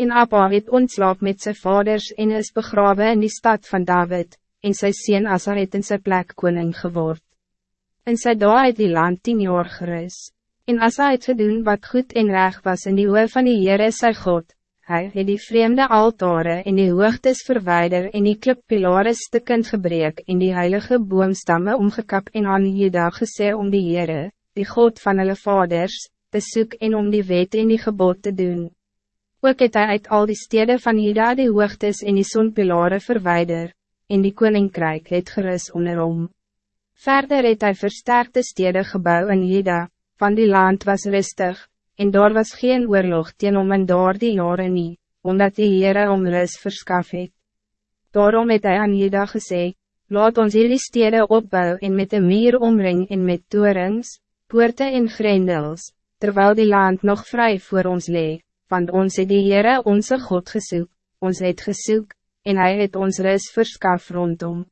En Abba het ontslaap met zijn vaders en is begraven in die stad van David, en sy sien Asa het in sy plek koning geword. En sy dae het die land tien jaar gerus. En Asa het gedoen wat goed en reg was in die oor van die Heere sy God, Hij het die vreemde altare en die hoogtes verwijder en die klippilare stukkend gebreek en die heilige boomstamme omgekap en aan Jeda gesê om die Heere, die God van hulle vaders, te soek en om die wet en die gebod te doen. Ook het hy uit al die steden van Jeda die hoogtes en die zonpilare verwijder, en die koninkrijk het gerus onderom. Verder het hy versterkte steden gebouw in Jeda, van die land was rustig, en daar was geen oorlog teen om in daar die jare nie, omdat die Heere om rus verskaf het. Daarom het hy aan Jeda gesê, laat ons hierdie stede opbou en met een meer omring en met torens, poorte en grendels, terwijl die land nog vrij voor ons lee, want ons het die Heere onze God gesoek, ons het gesoek, en hij het ons rus verskaf rondom.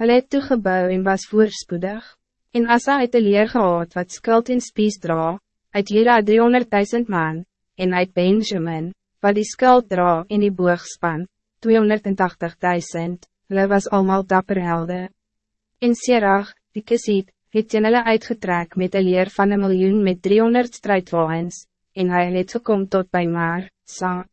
Hulle het toegebouw en was voorspoedig, en Asa het de leer gehad wat skuld en spies draa, uit Jera 300.000 man, en uit Benjamin, wat die skuld dra in die boogspan, 280.000, hulle was allemaal dapper helde. In Serag, die kisiet, het teen hulle uitgetrek met een leer van een miljoen met 300 strijdwagens, en hy het gekom tot bij maar, sa.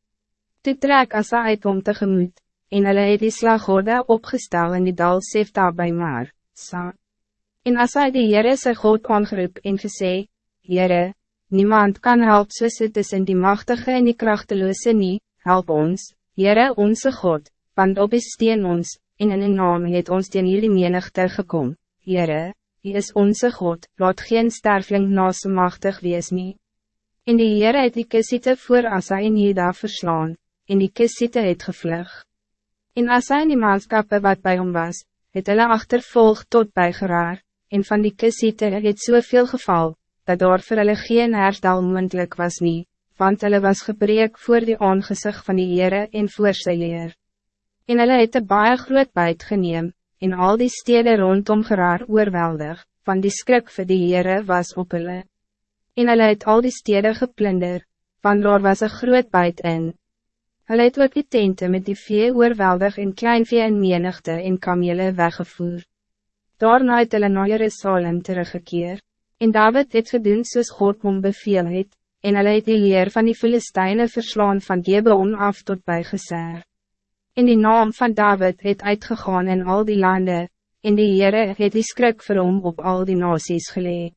Toe trek as hy uit om tegemoet, en hulle het die slaghorde opgestel in die dal Sefta bij maar, sa. En as hy die Heere sy God aangeroep en gesê, Heere, Niemand kan help soos het is in die machtige en die krachteloze nie, help ons, Heere onze God, want op is steen ons, en in een naam het ons teen jullie menigte gekom, Heere, Hy is onze God, laat geen sterfling na so machtig wees nie. En die Heere het die kisiete voor Asa en Jeda verslaan, en die kisiete het gevlug. En Asa en die maatskappe wat bij hom was, het hulle achtervolg tot bij geraar, en van die kisiete het soveel geval, dat daar vir hulle geen herstel moendlik was nie, want hulle was gebreek voor die aangezicht van die Heere en voor sy leer. En hulle het een baie groot buit geneem, en al die steden rondom geraar oorweldig, van die skrik vir die Heere was op hulle. En hulle het al die steden geplunder, van daar was een groot buit in. Hulle het ook die tente met die vee oorweldig en klein vee en menigte en kamele weggevoer. Daarna het hulle na Jerusalem teruggekeerd. En David het gedoen soos God hom beveel het, en hulle het die leer van die Filisteine verslaan van Gebeon af tot bij Geser. En die naam van David het uitgegaan in al die landen, en die Heere het die skrik vir hom op al die nasies geleid.